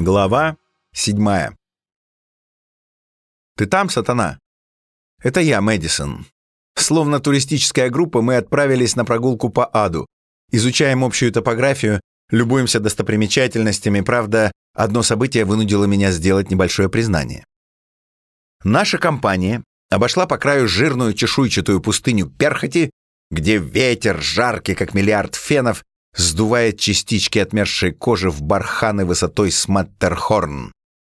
Глава седьмая. «Ты там, сатана?» «Это я, Мэдисон. Словно туристическая группа, мы отправились на прогулку по аду. Изучаем общую топографию, любуемся достопримечательностями. Правда, одно событие вынудило меня сделать небольшое признание. Наша компания обошла по краю жирную чешуйчатую пустыню Перхоти, где ветер, жаркий как миллиард фенов, сдувает частички отмерзшей кожи в барханы высотой с Маттерхорн.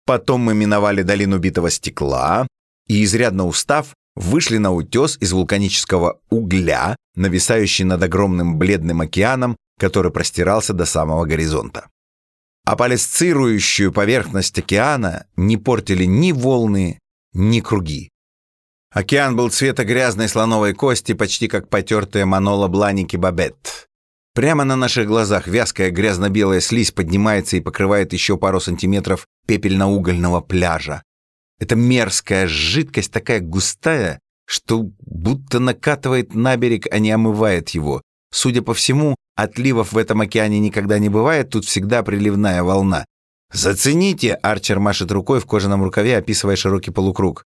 Потом мы миновали долину битого стекла и, изрядно устав, вышли на утес из вулканического угля, нависающий над огромным бледным океаном, который простирался до самого горизонта. Аполисцирующую поверхность океана не портили ни волны, ни круги. Океан был цвета грязной слоновой кости, почти как потертые манола бланики Бабет. Прямо на наших глазах вязкая грязно-белая слизь поднимается и покрывает еще пару сантиметров пепельно-угольного пляжа. Эта мерзкая жидкость такая густая, что будто накатывает на берег, а не омывает его. Судя по всему, отливов в этом океане никогда не бывает, тут всегда приливная волна. «Зацените!» — Арчер машет рукой в кожаном рукаве, описывая широкий полукруг.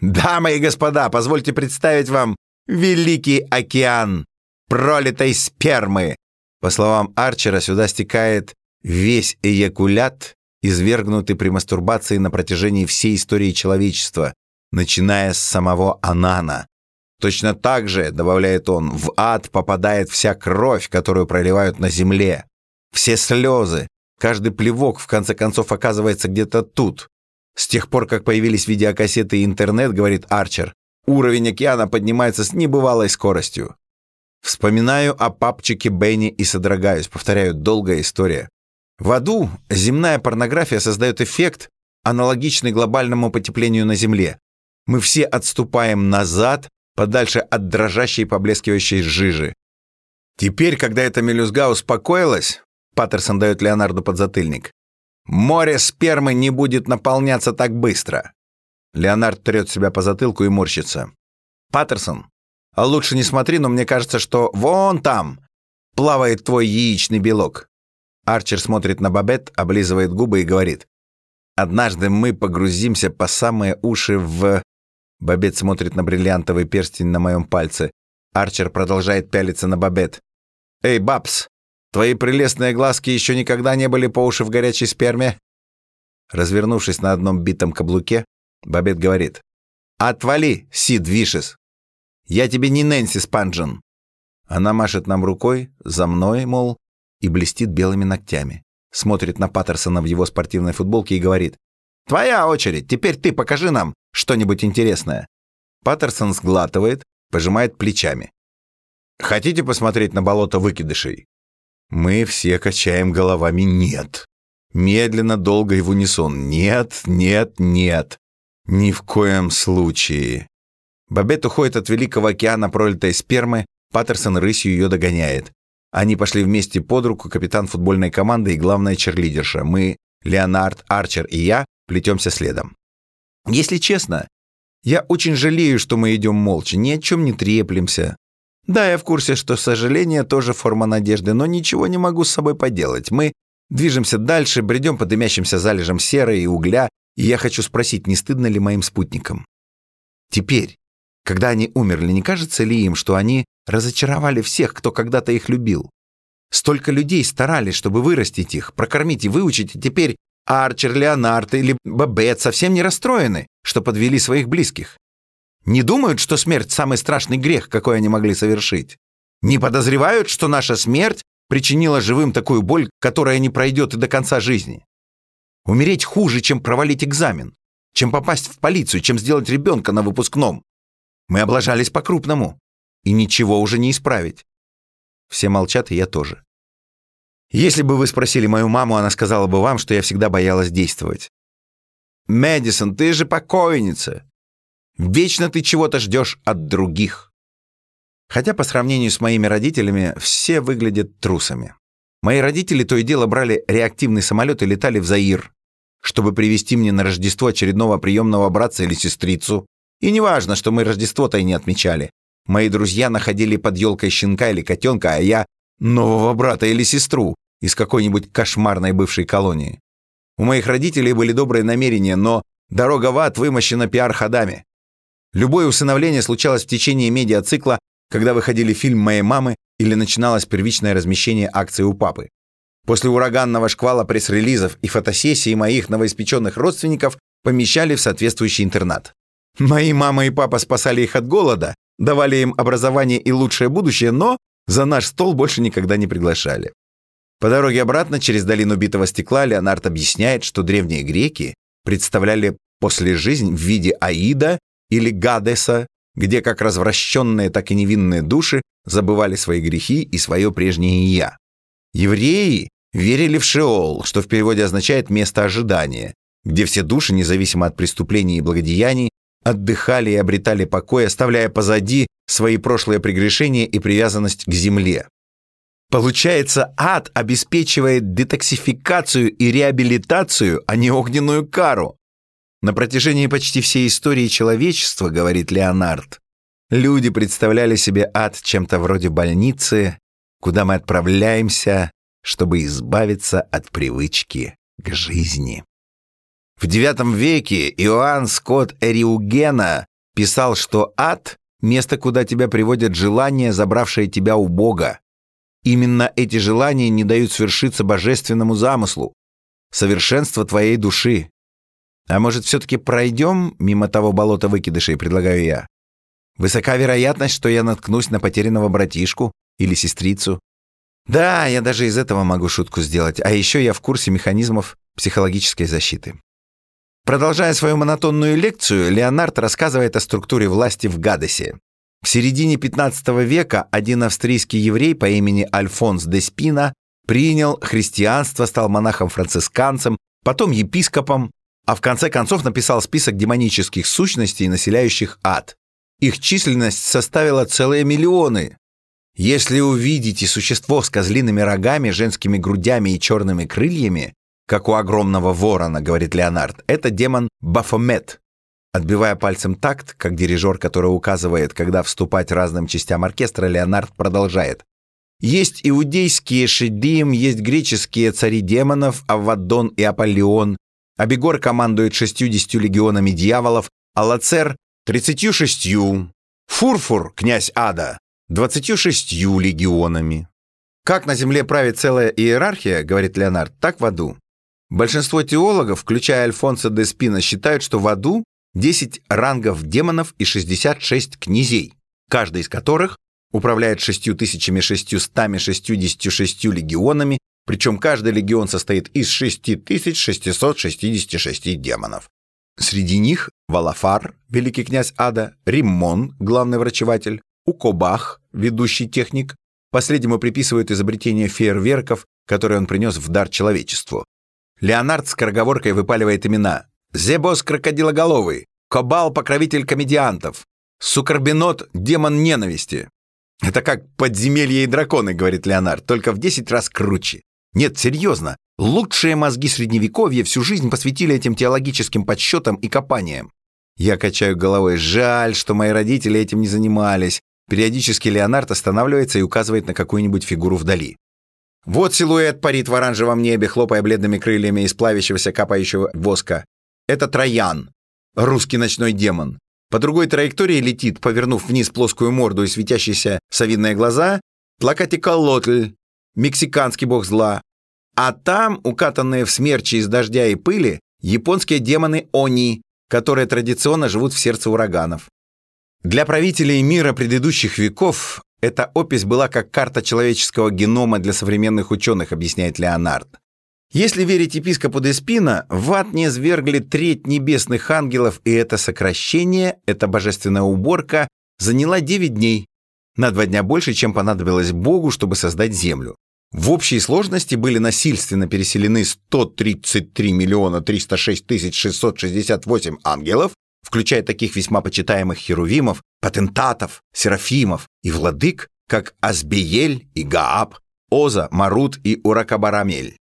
«Дамы и господа, позвольте представить вам Великий океан пролитой спермы, по словам Арчера, сюда стекает весь эякулят, извергнутый при мастурбации на протяжении всей истории человечества, начиная с самого Анана. Точно так же, добавляет он, в ад попадает вся кровь, которую проливают на земле. Все слезы, каждый плевок, в конце концов, оказывается где-то тут. С тех пор, как появились видеокассеты и интернет, говорит Арчер, уровень океана поднимается с небывалой скоростью. Вспоминаю о папчике Бенни и содрогаюсь. Повторяю, долгая история. В аду земная порнография создает эффект, аналогичный глобальному потеплению на Земле. Мы все отступаем назад, подальше от дрожащей поблескивающей жижи. Теперь, когда эта мелюзга успокоилась, Паттерсон дает Леонарду подзатыльник, море спермы не будет наполняться так быстро. Леонард трет себя по затылку и морщится. Паттерсон, а лучше не смотри, но мне кажется, что вон там плавает твой яичный белок. Арчер смотрит на Бабет, облизывает губы и говорит. Однажды мы погрузимся по самые уши в... Бабет смотрит на бриллиантовый перстень на моем пальце. Арчер продолжает пялиться на Бабет. «Эй, Бабс, твои прелестные глазки еще никогда не были по уши в горячей сперме?» Развернувшись на одном битом каблуке, Бабет говорит. «Отвали, Сид Вишес!» Я тебе не Нэнси Спанджен!» Она машет нам рукой, за мной, мол, и блестит белыми ногтями. Смотрит на Паттерсона в его спортивной футболке и говорит, «Твоя очередь, теперь ты покажи нам что-нибудь интересное». Паттерсон сглатывает, пожимает плечами. «Хотите посмотреть на болото выкидышей?» Мы все качаем головами «нет». Медленно, долго и в унисон «нет, нет, нет». Ни в коем случае. Бабет уходит от Великого океана пролитой спермы, Паттерсон рысью ее догоняет. Они пошли вместе под руку, капитан футбольной команды и главная черлидерша. Мы, Леонард, Арчер и я, плетемся следом. Если честно, я очень жалею, что мы идем молча, ни о чем не треплемся. Да, я в курсе, что сожаление тоже форма надежды, но ничего не могу с собой поделать. Мы движемся дальше, бредем по дымящимся залежам серы и угля, и я хочу спросить, не стыдно ли моим спутникам. Теперь, когда они умерли, не кажется ли им, что они разочаровали всех, кто когда-то их любил? Столько людей старались, чтобы вырастить их, прокормить и выучить, и теперь Арчер, Леонард или Бабет совсем не расстроены, что подвели своих близких. Не думают, что смерть – самый страшный грех, какой они могли совершить. Не подозревают, что наша смерть причинила живым такую боль, которая не пройдет и до конца жизни. Умереть хуже, чем провалить экзамен, чем попасть в полицию, чем сделать ребенка на выпускном. Мы облажались по-крупному, и ничего уже не исправить. Все молчат, и я тоже. Если бы вы спросили мою маму, она сказала бы вам, что я всегда боялась действовать. «Мэдисон, ты же покойница! Вечно ты чего-то ждешь от других!» Хотя по сравнению с моими родителями все выглядят трусами. Мои родители то и дело брали реактивный самолет и летали в Заир, чтобы привезти мне на Рождество очередного приемного братца или сестрицу, и не важно, что мы Рождество-то и не отмечали. Мои друзья находили под елкой щенка или котенка, а я — нового брата или сестру из какой-нибудь кошмарной бывшей колонии. У моих родителей были добрые намерения, но дорога в ад вымощена пиар-ходами. Любое усыновление случалось в течение медиацикла, когда выходили фильм моей мамы или начиналось первичное размещение акций у папы. После ураганного шквала пресс-релизов и фотосессий моих новоиспеченных родственников помещали в соответствующий интернат. Мои мама и папа спасали их от голода, давали им образование и лучшее будущее, но за наш стол больше никогда не приглашали. По дороге обратно через долину битого стекла Леонард объясняет, что древние греки представляли после жизнь в виде Аида или Гадеса, где как развращенные, так и невинные души забывали свои грехи и свое прежнее «я». Евреи верили в Шеол, что в переводе означает «место ожидания», где все души, независимо от преступлений и благодеяний, отдыхали и обретали покой, оставляя позади свои прошлые прегрешения и привязанность к земле. Получается, ад обеспечивает детоксификацию и реабилитацию, а не огненную кару. На протяжении почти всей истории человечества, говорит Леонард, люди представляли себе ад чем-то вроде больницы, куда мы отправляемся, чтобы избавиться от привычки к жизни. В IX веке Иоанн Скотт Эриугена писал, что ад — место, куда тебя приводят желания, забравшие тебя у Бога. Именно эти желания не дают свершиться божественному замыслу, совершенство твоей души. А может, все-таки пройдем мимо того болота выкидышей, предлагаю я? Высока вероятность, что я наткнусь на потерянного братишку или сестрицу. Да, я даже из этого могу шутку сделать. А еще я в курсе механизмов психологической защиты. Продолжая свою монотонную лекцию, Леонард рассказывает о структуре власти в Гадесе. В середине 15 века один австрийский еврей по имени Альфонс де Спина принял христианство, стал монахом-францисканцем, потом епископом, а в конце концов написал список демонических сущностей, населяющих ад. Их численность составила целые миллионы. Если увидите существо с козлиными рогами, женскими грудями и черными крыльями, как у огромного ворона, говорит Леонард, это демон Бафомет. Отбивая пальцем такт, как дирижер, который указывает, когда вступать разным частям оркестра, Леонард продолжает. Есть иудейские Шедим, есть греческие цари демонов, Аввадон и Аполлион. Абегор командует 60 легионами дьяволов, а Лацер — 36. Фурфур, князь ада, 26 легионами. Как на земле правит целая иерархия, говорит Леонард, так в аду. Большинство теологов, включая Альфонсо де Спина, считают, что в аду 10 рангов демонов и 66 князей, каждый из которых управляет 6666 легионами, причем каждый легион состоит из 6666 демонов. Среди них Валафар, великий князь ада, Риммон, главный врачеватель, Укобах, ведущий техник, последнему приписывают изобретение фейерверков, которые он принес в дар человечеству. Леонард с скороговоркой выпаливает имена. Зебос крокодилоголовый, Кобал покровитель комедиантов, Сукарбинот демон ненависти. Это как подземелье и драконы, говорит Леонард, только в 10 раз круче. Нет, серьезно, лучшие мозги средневековья всю жизнь посвятили этим теологическим подсчетам и копаниям. Я качаю головой. Жаль, что мои родители этим не занимались. Периодически Леонард останавливается и указывает на какую-нибудь фигуру вдали. Вот силуэт парит в оранжевом небе, хлопая бледными крыльями из плавящегося капающего воска. Это Троян, русский ночной демон. По другой траектории летит, повернув вниз плоскую морду и светящиеся совиные глаза, Тлакатиколотль, мексиканский бог зла. А там, укатанные в смерчи из дождя и пыли, японские демоны Они, которые традиционно живут в сердце ураганов. Для правителей мира предыдущих веков эта опись была как карта человеческого генома для современных ученых, объясняет Леонард. Если верить епископу Деспина, в ад не свергли треть небесных ангелов, и это сокращение, эта божественная уборка, заняла 9 дней. На два дня больше, чем понадобилось Богу, чтобы создать землю. В общей сложности были насильственно переселены 133 миллиона 306 тысяч 668 ангелов, включая таких весьма почитаемых херувимов, патентатов, серафимов и владык, как Азбиель и Гааб, Оза, Марут и Уракабарамель.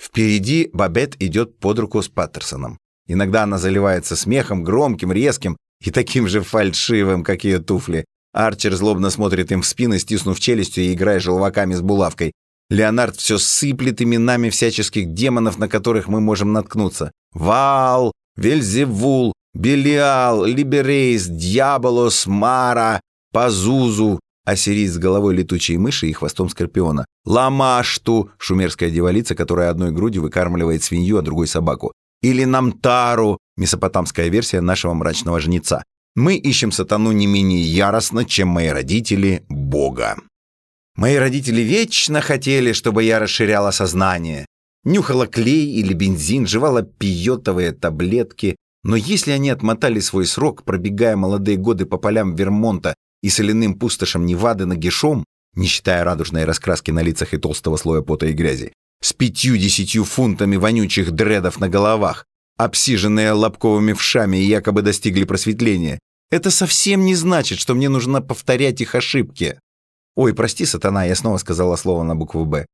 Впереди Бабет идет под руку с Паттерсоном. Иногда она заливается смехом, громким, резким и таким же фальшивым, как ее туфли. Арчер злобно смотрит им в спины, стиснув челюстью и играя желваками с булавкой. Леонард все сыплет именами всяческих демонов, на которых мы можем наткнуться. Вал, Вельзевул, Белиал, Либерейс, Дьяволос, Мара, Пазузу, Ассирийц с головой летучей мыши и хвостом скорпиона, Ламашту, шумерская девалица, которая одной грудью выкармливает свинью, а другой собаку, или Намтару, месопотамская версия нашего мрачного жнеца. Мы ищем сатану не менее яростно, чем мои родители Бога. Мои родители вечно хотели, чтобы я расширяла сознание. Нюхала клей или бензин, жевала пиотовые таблетки. Но если они отмотали свой срок, пробегая молодые годы по полям Вермонта и соляным пустошам Невады нагишом, не считая радужной раскраски на лицах и толстого слоя пота и грязи, с пятью-десятью фунтами вонючих дредов на головах, обсиженные лобковыми вшами и якобы достигли просветления, это совсем не значит, что мне нужно повторять их ошибки. Ой, прости, сатана, я снова сказала слово на букву «Б».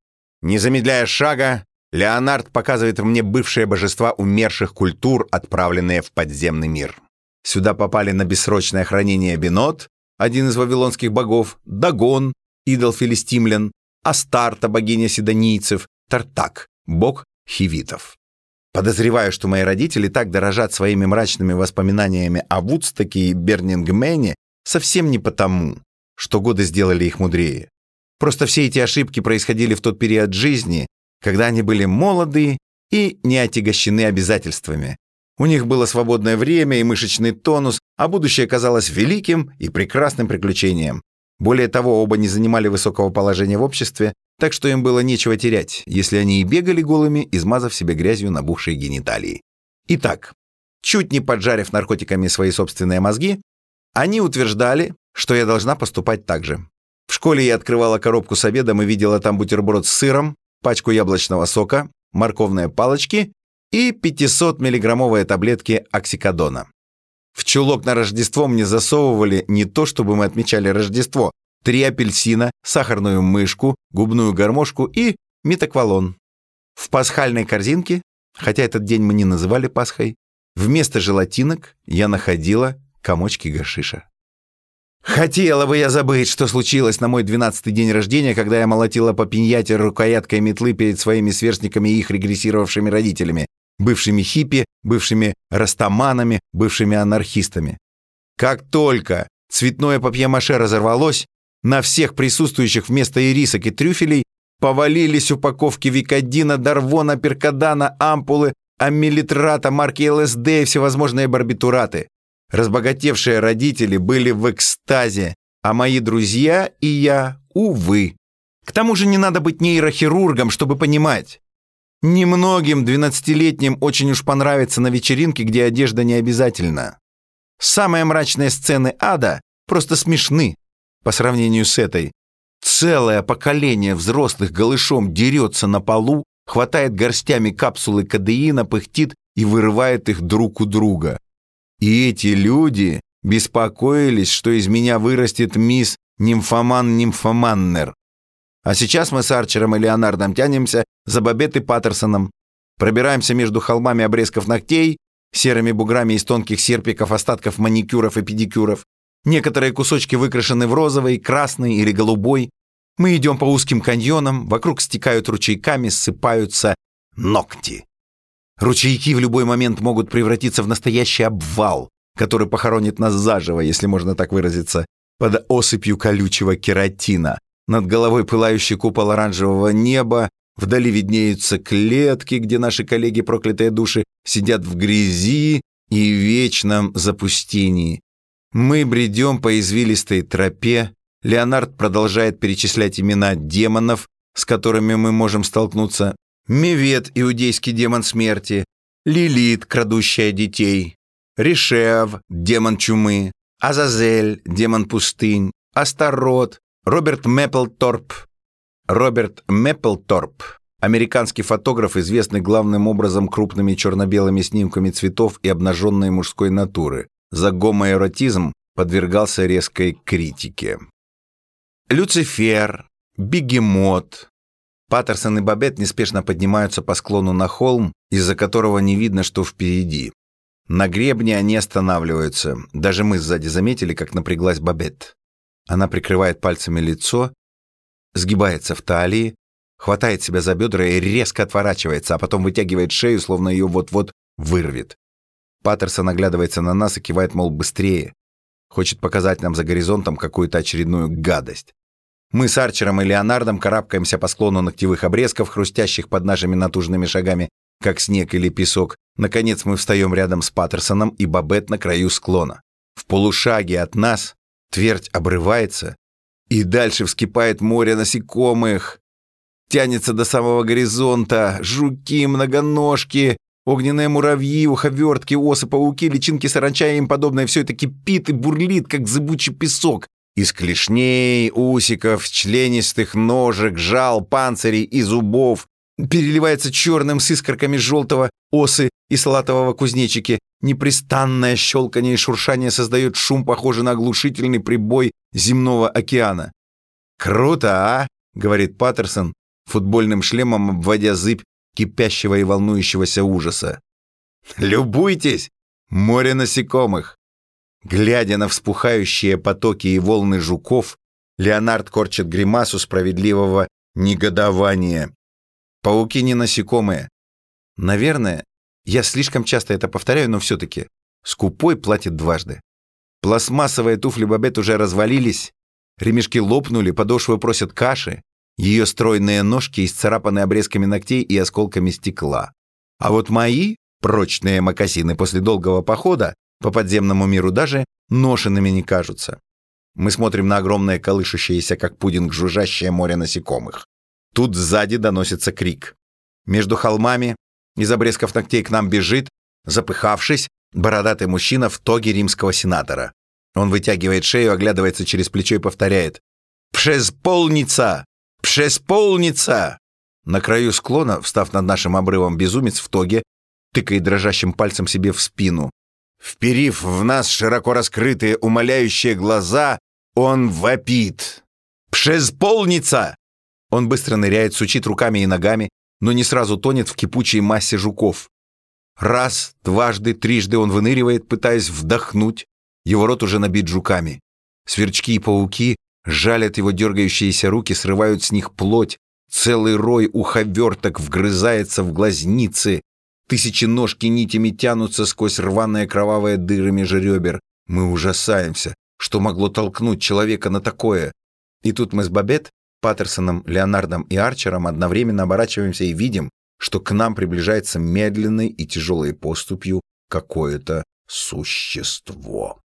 Не замедляя шага, Леонард показывает мне бывшие божества умерших культур, отправленные в подземный мир. Сюда попали на бессрочное хранение Бенот, один из вавилонских богов, Дагон, идол филистимлян, Астарта, богиня седонийцев, Тартак, бог хивитов. Подозреваю, что мои родители так дорожат своими мрачными воспоминаниями о Вудстоке и Бернингмене совсем не потому, что годы сделали их мудрее. Просто все эти ошибки происходили в тот период жизни, когда они были молоды и не отягощены обязательствами. У них было свободное время и мышечный тонус, а будущее казалось великим и прекрасным приключением. Более того, оба не занимали высокого положения в обществе, так что им было нечего терять, если они и бегали голыми, измазав себе грязью набухшие гениталии. Итак, чуть не поджарив наркотиками свои собственные мозги, они утверждали, что я должна поступать так же. В школе я открывала коробку с обедом и видела там бутерброд с сыром, пачку яблочного сока, морковные палочки и 500-миллиграммовые таблетки оксикодона. В чулок на Рождество мне засовывали не то, чтобы мы отмечали Рождество, три апельсина, сахарную мышку, губную гармошку и метаквалон. В пасхальной корзинке, хотя этот день мы не называли Пасхой, вместо желатинок я находила комочки гашиша. Хотела бы я забыть, что случилось на мой двенадцатый день рождения, когда я молотила по пиньяте рукояткой метлы перед своими сверстниками и их регрессировавшими родителями, бывшими хиппи, бывшими растаманами, бывшими анархистами. Как только цветное папье-маше разорвалось, на всех присутствующих вместо ирисок и трюфелей повалились упаковки викодина, дарвона, перкадана, ампулы, аммилитрата, марки ЛСД и всевозможные барбитураты. Разбогатевшие родители были в экстазе, а мои друзья и я, увы. К тому же не надо быть нейрохирургом, чтобы понимать. Немногим двенадцатилетним очень уж понравится на вечеринке, где одежда не обязательна. Самые мрачные сцены ада просто смешны по сравнению с этой. Целое поколение взрослых голышом дерется на полу, хватает горстями капсулы кадеина, пыхтит и вырывает их друг у друга. И эти люди беспокоились, что из меня вырастет мисс Нимфоман-Нимфоманнер. А сейчас мы с Арчером и Леонардом тянемся за Бабет Паттерсоном, пробираемся между холмами обрезков ногтей, серыми буграми из тонких серпиков, остатков маникюров и педикюров. Некоторые кусочки выкрашены в розовый, красный или голубой. Мы идем по узким каньонам, вокруг стекают ручейками, ссыпаются ногти. Ручейки в любой момент могут превратиться в настоящий обвал, который похоронит нас заживо, если можно так выразиться, под осыпью колючего кератина. Над головой пылающий купол оранжевого неба, вдали виднеются клетки, где наши коллеги проклятые души сидят в грязи и вечном запустении. Мы бредем по извилистой тропе, Леонард продолжает перечислять имена демонов, с которыми мы можем столкнуться, Мевет, иудейский демон смерти, Лилит, крадущая детей, Ришев, демон чумы, Азазель, демон пустынь, Астарот, Роберт Мэпплторп. Роберт Мэпплторп, американский фотограф, известный главным образом крупными черно-белыми снимками цветов и обнаженной мужской натуры. За гомоэротизм подвергался резкой критике. Люцифер, Бегемот, Паттерсон и Бабет неспешно поднимаются по склону на холм, из-за которого не видно, что впереди. На гребне они останавливаются. Даже мы сзади заметили, как напряглась Бабет. Она прикрывает пальцами лицо, сгибается в талии, хватает себя за бедра и резко отворачивается, а потом вытягивает шею, словно ее вот-вот вырвет. Паттерсон оглядывается на нас и кивает, мол, быстрее. Хочет показать нам за горизонтом какую-то очередную гадость. Мы с Арчером и Леонардом карабкаемся по склону ногтевых обрезков, хрустящих под нашими натужными шагами, как снег или песок. Наконец мы встаем рядом с Паттерсоном и Бабет на краю склона. В полушаге от нас твердь обрывается, и дальше вскипает море насекомых. Тянется до самого горизонта, жуки, многоножки, огненные муравьи, уховертки, осы, пауки, личинки, саранча и им подобное. Все это кипит и бурлит, как зыбучий песок. Из клешней, усиков, членистых ножек, жал, панцирей и зубов переливается черным с искорками желтого осы и салатового кузнечики. Непрестанное щелканье и шуршание создает шум, похожий на оглушительный прибой земного океана. «Круто, а?» — говорит Паттерсон, футбольным шлемом обводя зыбь кипящего и волнующегося ужаса. «Любуйтесь! Море насекомых!» Глядя на вспухающие потоки и волны жуков, Леонард корчит гримасу справедливого негодования. Пауки не насекомые. Наверное, я слишком часто это повторяю, но все-таки скупой платит дважды. Пластмассовые туфли Бабет уже развалились, ремешки лопнули, подошвы просят каши, ее стройные ножки исцарапаны обрезками ногтей и осколками стекла. А вот мои прочные мокасины после долгого похода по подземному миру даже ношенными не кажутся. Мы смотрим на огромное колышущееся, как пудинг, жужжащее море насекомых. Тут сзади доносится крик. Между холмами из обрезков ногтей к нам бежит, запыхавшись, бородатый мужчина в тоге римского сенатора. Он вытягивает шею, оглядывается через плечо и повторяет «Пшесполница! Пшесполница!» На краю склона, встав над нашим обрывом, безумец в тоге тыкает дрожащим пальцем себе в спину. Вперив в нас широко раскрытые умоляющие глаза, он вопит. «Пшезполница!» Он быстро ныряет, сучит руками и ногами, но не сразу тонет в кипучей массе жуков. Раз, дважды, трижды он выныривает, пытаясь вдохнуть. Его рот уже набит жуками. Сверчки и пауки жалят его дергающиеся руки, срывают с них плоть. Целый рой уховерток вгрызается в глазницы. Тысячи ножки нитями тянутся сквозь рваные кровавые дыры межребер. Мы ужасаемся, что могло толкнуть человека на такое. И тут мы с Бабет, Паттерсоном, Леонардом и Арчером одновременно оборачиваемся и видим, что к нам приближается медленной и тяжелой поступью какое-то существо.